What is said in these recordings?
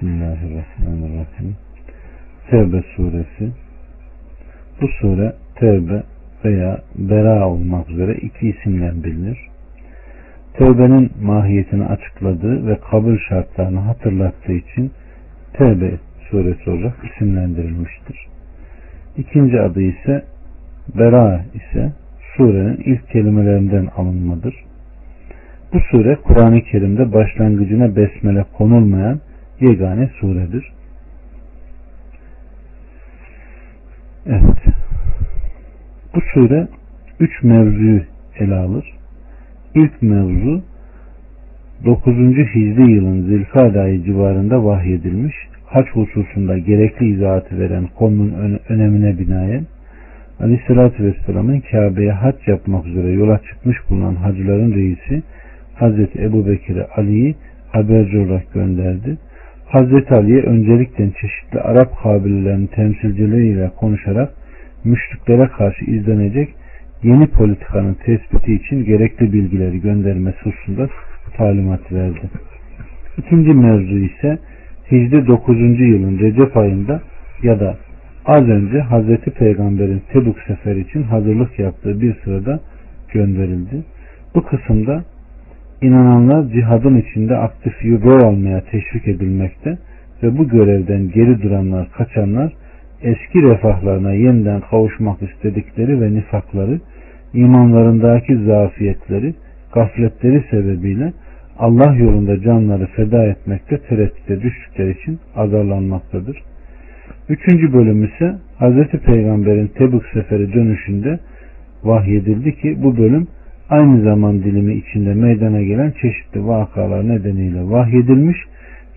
Bismillahirrahmanirrahim. Tevbe suresi. Bu sure Tevbe veya Bera olmak üzere iki isimle bilinir. Tevbenin mahiyetini açıkladığı ve kabul şartlarını hatırlattığı için Tevbe suresi olarak isimlendirilmiştir. İkinci adı ise Bera ise surenin ilk kelimelerinden alınmadır. Bu sure Kur'an-ı Kerim'de başlangıcına besmele konulmayan yegane suredir. Evet. Bu sure üç mevzuyu ele alır. İlk mevzu 9. Hicri yılın Zilkade ayı civarında vahyedilmiş haç hususunda gerekli izahatı veren konunun önemine binaen Aleyhisselatü Vesselam'ın Kabe'ye hac yapmak üzere yola çıkmış bulunan hacıların reisi Hazreti Ebu Bekir'e Ali'yi haberci olarak gönderdi. Hazreti Ali'ye öncelikle çeşitli Arap kabilelerinin temsilcileriyle konuşarak müşriklere karşı izlenecek yeni politikanın tespiti için gerekli bilgileri göndermesi hususunda talimat verdi. İkinci mevzu ise Hicri 9. yılın Recep ayında ya da az önce Hazreti Peygamber'in Tebuk seferi için hazırlık yaptığı bir sırada gönderildi. Bu kısımda inananlar cihadın içinde aktif rol almaya teşvik edilmekte ve bu görevden geri duranlar, kaçanlar eski refahlarına yeniden kavuşmak istedikleri ve nifakları, imanlarındaki zafiyetleri, gafletleri sebebiyle Allah yolunda canları feda etmekte tereddüte düştükleri için azarlanmaktadır. Üçüncü bölüm ise Hz. Peygamber'in Tebük seferi dönüşünde vahyedildi ki bu bölüm aynı zaman dilimi içinde meydana gelen çeşitli vakalar nedeniyle vahyedilmiş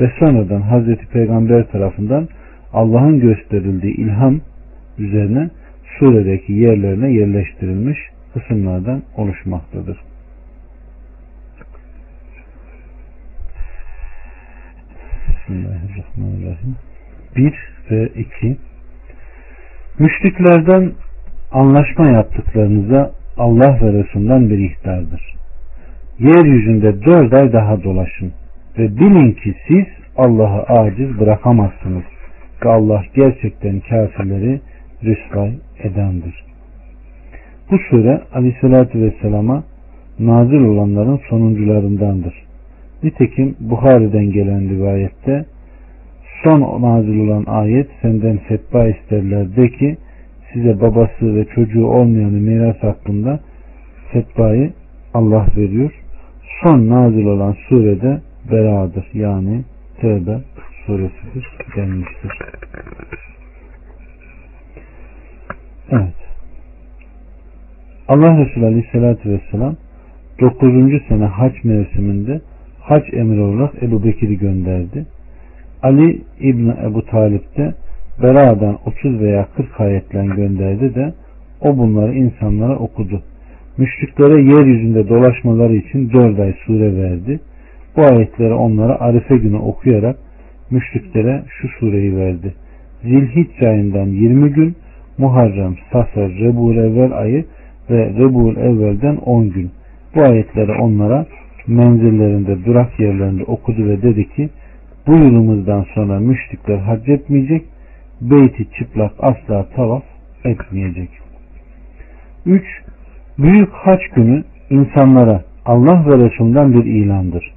ve sonradan Hazreti Peygamber tarafından Allah'ın gösterildiği ilham üzerine suredeki yerlerine yerleştirilmiş kısımlardan oluşmaktadır. Bismillahirrahmanirrahim. 1 ve 2 Müşriklerden anlaşma yaptıklarınıza Allah ve Resulünden bir ihtardır. Yeryüzünde dört ay daha dolaşın ve bilin ki siz Allah'ı aciz bırakamazsınız ve Allah gerçekten kafirleri rüsvay edendir. Bu sure aleyhissalatü vesselama nazil olanların sonuncularındandır. Nitekim Bukhari'den gelen rivayette son nazil olan ayet senden fetva isterler de ki size babası ve çocuğu olmayanı miras hakkında fetvayı Allah veriyor. Son nazil olan surede beradır. Yani Tevbe suresidir denmiştir. Evet. Allah Resulü Aleyhisselatü Vesselam 9. sene haç mevsiminde hac emri olarak Ebu Bekir'i gönderdi. Ali İbni Ebu Talip de Bera'dan 30 veya 40 ayetle gönderdi de o bunları insanlara okudu. Müşriklere yeryüzünde dolaşmaları için 4 ay sure verdi. Bu ayetleri onlara Arife günü okuyarak müşriklere şu sureyi verdi. Zilhicce ayından 20 gün, Muharrem, Safer, Rebul Evvel ayı ve Rebul Evvel'den 10 gün. Bu ayetleri onlara menzillerinde, durak yerlerinde okudu ve dedi ki bu yılımızdan sonra müşrikler hac etmeyecek, beyti çıplak asla tavaf etmeyecek. 3. Büyük haç günü insanlara Allah ve Resulünden bir ilandır.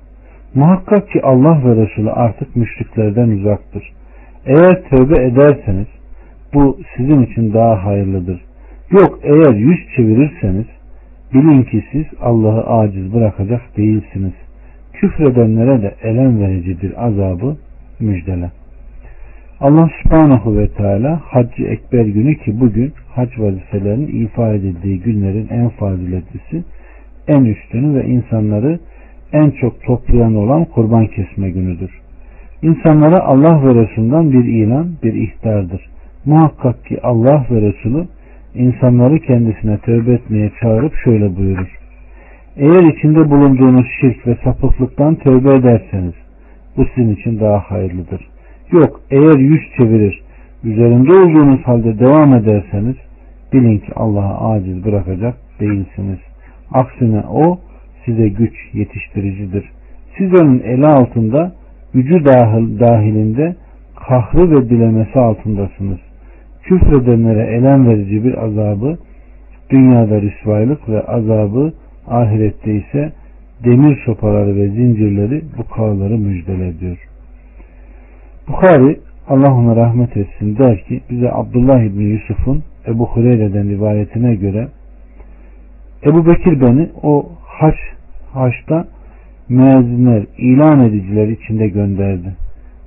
Muhakkak ki Allah ve Resulü artık müşriklerden uzaktır. Eğer tövbe ederseniz bu sizin için daha hayırlıdır. Yok eğer yüz çevirirseniz bilin ki siz Allah'ı aciz bırakacak değilsiniz. Küfredenlere de elem vericidir azabı müjdele. Allah subhanahu ve teala haccı ekber günü ki bugün hac vazifelerinin ifa edildiği günlerin en faziletlisi, en üstünü ve insanları en çok toplayan olan kurban kesme günüdür. İnsanlara Allah ve Resulünden bir ilan, bir ihtardır. Muhakkak ki Allah ve Resulü insanları kendisine tövbe etmeye çağırıp şöyle buyurur. Eğer içinde bulunduğunuz şirk ve sapıklıktan tövbe ederseniz bu sizin için daha hayırlıdır. Yok eğer yüz çevirir üzerinde olduğunuz halde devam ederseniz bilin ki Allah'a aciz bırakacak değilsiniz. Aksine o size güç yetiştiricidir. Siz onun eli altında gücü dahil, dahilinde kahrı ve dilemesi altındasınız. Küfredenlere elem verici bir azabı, dünyada rüsvaylık ve azabı, ahirette ise demir sopaları ve zincirleri bu kavları müjdele diyor. Bukhari Allah ona rahmet etsin der ki bize Abdullah İbni Yusuf'un Ebu Hureyre'den rivayetine göre Ebu Bekir beni o haç haçta müezzinler, ilan ediciler içinde gönderdi.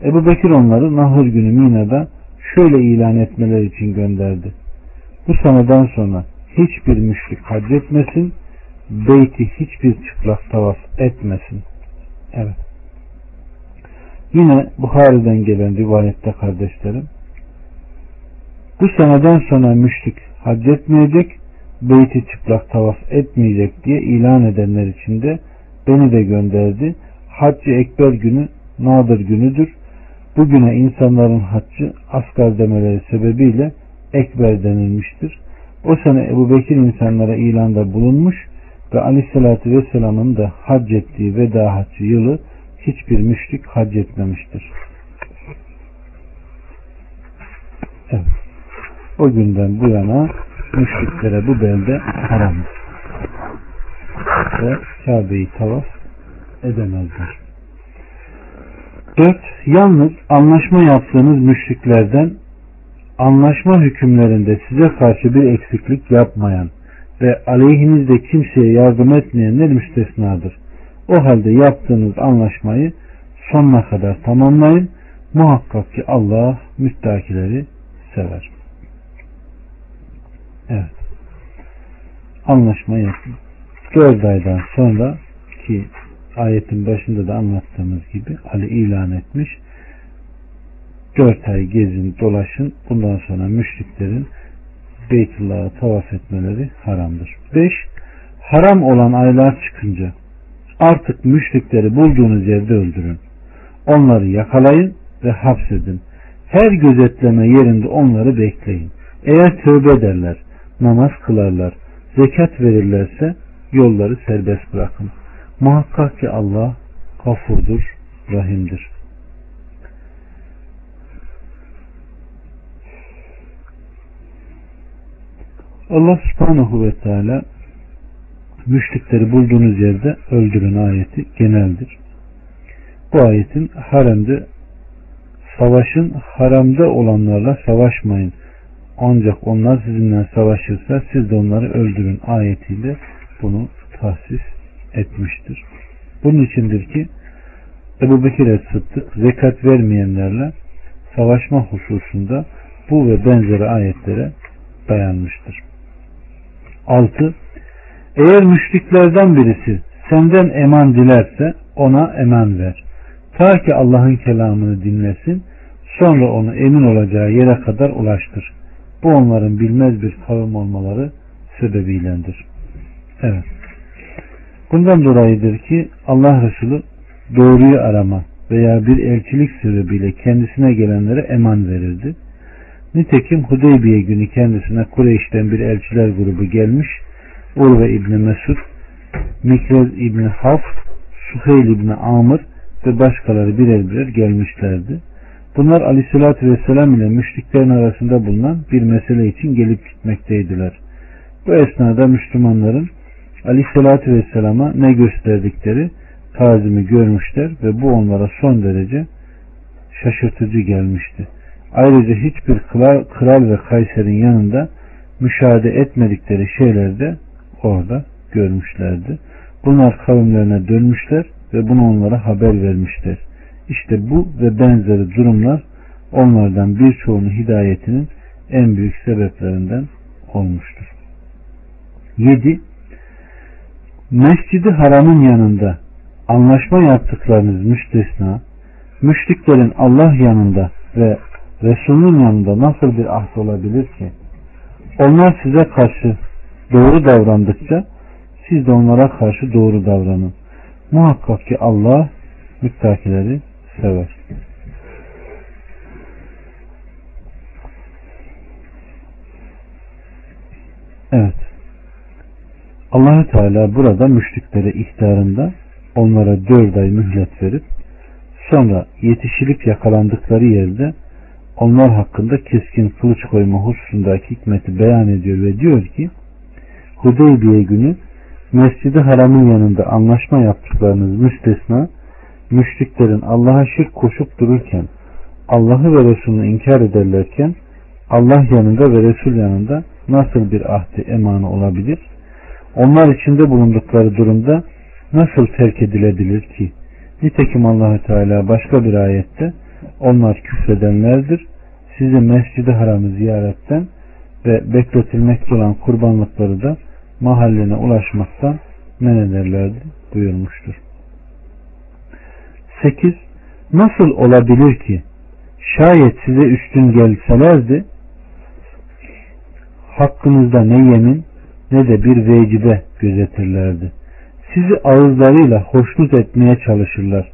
Ebu Bekir onları nahır günü Mina'da şöyle ilan etmeler için gönderdi. Bu seneden sonra hiçbir müşrik hac etmesin, beyti hiçbir çıplak tavaf etmesin. Evet. Yine Bukhari'den gelen rivayette kardeşlerim bu seneden sonra müşrik hac etmeyecek, beyti çıplak tavaf etmeyecek diye ilan edenler için de beni de gönderdi. Haccı Ekber günü nadir günüdür. Bugüne insanların haccı asgar demeleri sebebiyle Ekber denilmiştir. O sene Ebu Bekir insanlara ilanda bulunmuş ve Aleyhisselatü Vesselam'ın da hac ettiği veda haccı yılı hiçbir müşrik hac etmemiştir. Evet. O günden bu yana müşriklere bu belde haramdır. Ve Kabe'yi tavaf edemezler. 4. Yalnız anlaşma yaptığınız müşriklerden anlaşma hükümlerinde size karşı bir eksiklik yapmayan ve aleyhinizde kimseye yardım etmeyenler müstesnadır. O halde yaptığınız anlaşmayı sonuna kadar tamamlayın. Muhakkak ki Allah müttakileri sever. Evet. Anlaşma yapın. Dört aydan sonra ki ayetin başında da anlattığımız gibi Ali ilan etmiş. Dört ay gezin dolaşın. Bundan sonra müşriklerin Beytullah'a tavaf etmeleri haramdır. Beş, haram olan aylar çıkınca artık müşrikleri bulduğunuz yerde öldürün. Onları yakalayın ve hapsedin. Her gözetleme yerinde onları bekleyin. Eğer tövbe ederler, namaz kılarlar, zekat verirlerse yolları serbest bırakın. Muhakkak ki Allah kafurdur, rahimdir. Allah subhanahu ve teala müşrikleri bulduğunuz yerde öldürün ayeti geneldir. Bu ayetin haremde savaşın haramda olanlarla savaşmayın. Ancak onlar sizinle savaşırsa siz de onları öldürün ayetiyle bunu tahsis etmiştir. Bunun içindir ki Ebu Bekir Sıddık zekat vermeyenlerle savaşma hususunda bu ve benzeri ayetlere dayanmıştır. 6. Eğer müşriklerden birisi senden eman dilerse ona eman ver. Ta ki Allah'ın kelamını dinlesin sonra onu emin olacağı yere kadar ulaştır. Bu onların bilmez bir kavim olmaları sebebiylendir. Evet. Bundan dolayıdır ki Allah Resulü doğruyu arama veya bir elçilik sebebiyle kendisine gelenlere eman verirdi. Nitekim Hudeybiye günü kendisine Kureyş'ten bir elçiler grubu gelmiş. Urve İbni Mesud, Mikrez İbni Haf, Suheyl İbni Amr ve başkaları birer birer gelmişlerdi. Bunlar aleyhissalatü vesselam ile müşriklerin arasında bulunan bir mesele için gelip gitmekteydiler. Bu esnada Müslümanların aleyhissalatü vesselama ne gösterdikleri tazimi görmüşler ve bu onlara son derece şaşırtıcı gelmişti. Ayrıca hiçbir kral, kral ve kayserin yanında müşahede etmedikleri şeyler de orada görmüşlerdi. Bunlar kavimlerine dönmüşler ve bunu onlara haber vermişler. İşte bu ve benzeri durumlar onlardan birçoğunun hidayetinin en büyük sebeplerinden olmuştur. 7. Mescidi haramın yanında anlaşma yaptıklarınız müstesna, müşriklerin Allah yanında ve Resulünün yanında nasıl bir ahd olabilir ki? Onlar size karşı doğru davrandıkça siz de onlara karşı doğru davranın. Muhakkak ki Allah müttakileri sever. Evet. Allahü Teala burada müşriklere ihtarında onlara dört ay mühlet verip Sonra yetişilip yakalandıkları yerde onlar hakkında keskin kılıç koyma hususundaki hikmeti beyan ediyor ve diyor ki Hudeybiye günü Mescid-i Haram'ın yanında anlaşma yaptıklarınız müstesna müşriklerin Allah'a şirk koşup dururken Allah'ı ve Resulünü inkar ederlerken Allah yanında ve Resul yanında nasıl bir ahdi emanı olabilir? Onlar içinde bulundukları durumda nasıl terk edilebilir ki? Nitekim allah Teala başka bir ayette onlar küfredenlerdir. Sizi mescidi haramı ziyaretten ve bekletilmekte olan kurbanlıkları da mahalline ulaşmaktan men ederlerdi buyurmuştur. 8. Nasıl olabilir ki şayet size üstün gelselerdi hakkınızda ne yemin ne de bir vecibe gözetirlerdi. Sizi ağızlarıyla hoşnut etmeye çalışırlar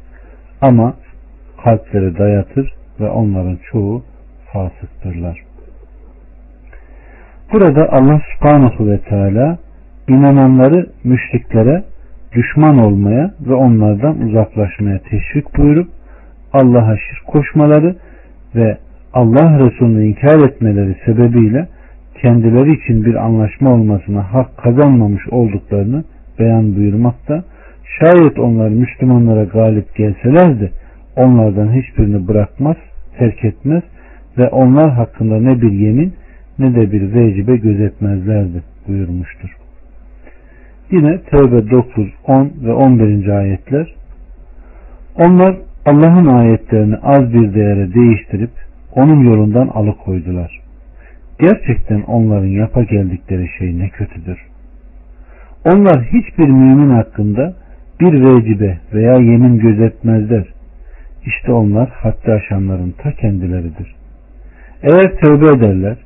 ama kalpleri dayatır ve onların çoğu fasıktırlar. Burada Allah subhanahu ve teala inananları müşriklere düşman olmaya ve onlardan uzaklaşmaya teşvik buyurup Allah'a şirk koşmaları ve Allah Resulü'nü inkar etmeleri sebebiyle kendileri için bir anlaşma olmasına hak kazanmamış olduklarını beyan buyurmakta. Şayet onlar Müslümanlara galip gelselerdi onlardan hiçbirini bırakmaz, terk etmez ve onlar hakkında ne bir yemin ne de bir vecibe gözetmezlerdi buyurmuştur. Yine Tevbe 9, 10 ve 11. ayetler Onlar Allah'ın ayetlerini az bir değere değiştirip onun yolundan alıkoydular. Gerçekten onların yapa geldikleri şey ne kötüdür. Onlar hiçbir mümin hakkında bir vecibe veya yemin gözetmezler. İşte onlar hatta aşanların ta kendileridir. Eğer tövbe ederler,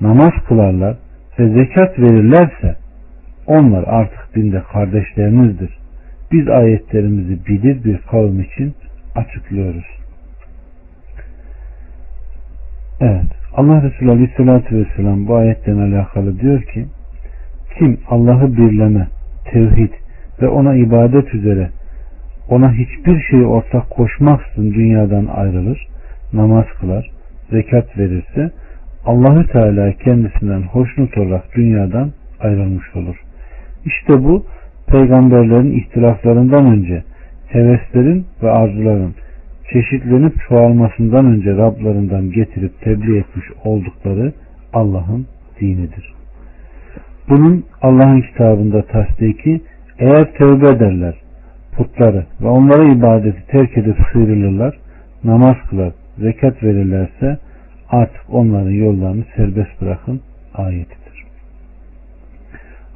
namaz kılarlar ve zekat verirlerse onlar artık dinde kardeşlerinizdir. Biz ayetlerimizi bilir bir kavim için açıklıyoruz. Evet. Allah Resulü Aleyhisselatü Vesselam bu ayetten alakalı diyor ki kim Allah'ı birleme, tevhid ve ona ibadet üzere ona hiçbir şeyi ortak koşmaksızın dünyadan ayrılır, namaz kılar, zekat verirse Allahü Teala kendisinden hoşnut olarak dünyadan ayrılmış olur. İşte bu peygamberlerin ihtilaflarından önce heveslerin ve arzuların çeşitlenip çoğalmasından önce Rablarından getirip tebliğ etmiş oldukları Allah'ın dinidir. Bunun Allah'ın kitabında tasdiki eğer tövbe ederler putları ve onlara ibadeti terk edip sıyrılırlar, namaz kılar, zekat verirlerse artık onların yollarını serbest bırakın ayetidir.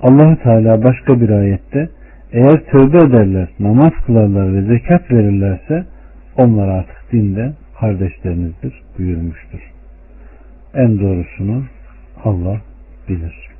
Allah Teala başka bir ayette eğer tövbe ederler, namaz kılarlar ve zekat verirlerse onlar artık dinde kardeşlerinizdir buyurmuştur. En doğrusunu Allah bilir.